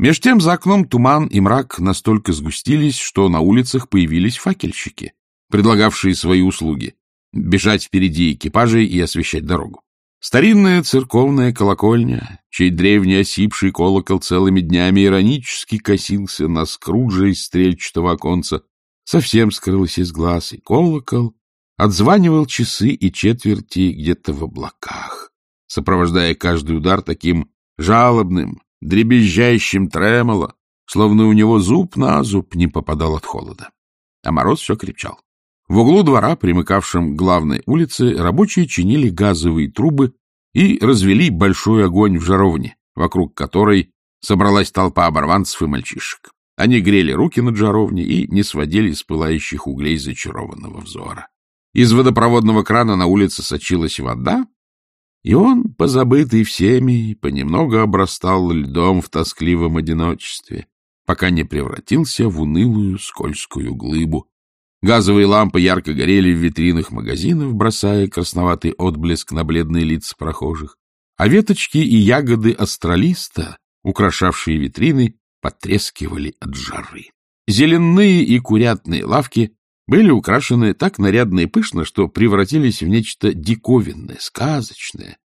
Меж тем за окном туман и мрак настолько сгустились, что на улицах появились факельщики, предлагавшие свои услуги — бежать впереди экипажей и освещать дорогу. Старинная церковная колокольня, чей древний осипший колокол целыми днями иронически косился на Скруджа из стрельчатого оконца, совсем скрылась из глаз, и колокол отзванивал часы и четверти где-то в облаках, сопровождая каждый удар таким жалобным, дребезжащим тремоло, словно у него зуб на зуб не попадал от холода. А мороз все кричал. В углу двора, примыкавшем к главной улице, рабочие чинили газовые трубы и развели большой огонь в жаровне, вокруг которой собралась толпа оборванцев и мальчишек. Они грели руки над жаровней и не сводили с пылающих углей зачарованного взора. Из водопроводного крана на улице сочилась вода, и он, позабытый всеми, понемногу обрастал льдом в тоскливом одиночестве, пока не превратился в унылую скользкую глыбу. Газовые лампы ярко горели в витринах магазинов, бросая красноватый отблеск на бледные лица прохожих, а веточки и ягоды астралиста, украшавшие витрины, потрескивали от жары. Зеленые и курятные лавки были украшены так нарядно и пышно, что превратились в нечто диковинное, сказочное.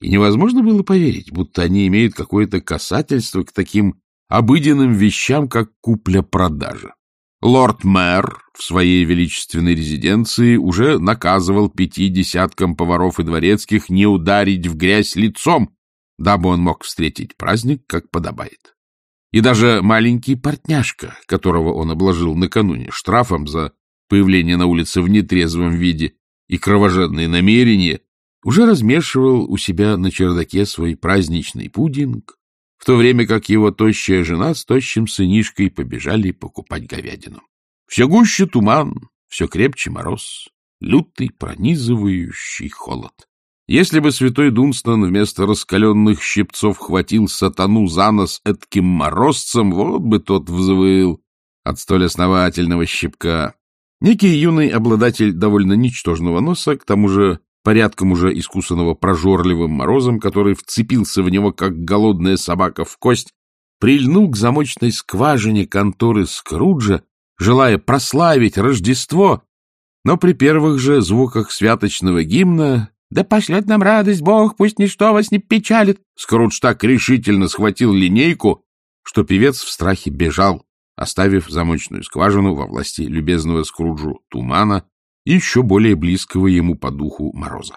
И невозможно было поверить, будто они имеют какое-то касательство к таким обыденным вещам, как купля-продажа. Лорд-мэр в своей величественной резиденции уже наказывал пяти десяткам поваров и дворецких не ударить в грязь лицом, дабы он мог встретить праздник, как подобает. И даже маленький портняшка, которого он обложил накануне штрафом за появление на улице в нетрезвом виде и кровожадные намерения, уже размешивал у себя на чердаке свой праздничный пудинг, в то время как его тощая жена с тощим сынишкой побежали покупать говядину. Все гуще туман, все крепче мороз, лютый пронизывающий холод. Если бы святой Дунстон вместо раскаленных щипцов хватил сатану за нос этким морозцем, вот бы тот взвыл от столь основательного щипка. Некий юный обладатель довольно ничтожного носа, к тому же порядком уже искусанного прожорливым морозом, который вцепился в него, как голодная собака в кость, прильнул к замочной скважине конторы Скруджа, желая прославить Рождество, но при первых же звуках святочного гимна «Да пошлет нам радость Бог, пусть ничто вас не печалит!» Скрудж так решительно схватил линейку, что певец в страхе бежал, оставив замочную скважину во власти любезного Скруджу Тумана и еще более близкого ему по духу Мороза.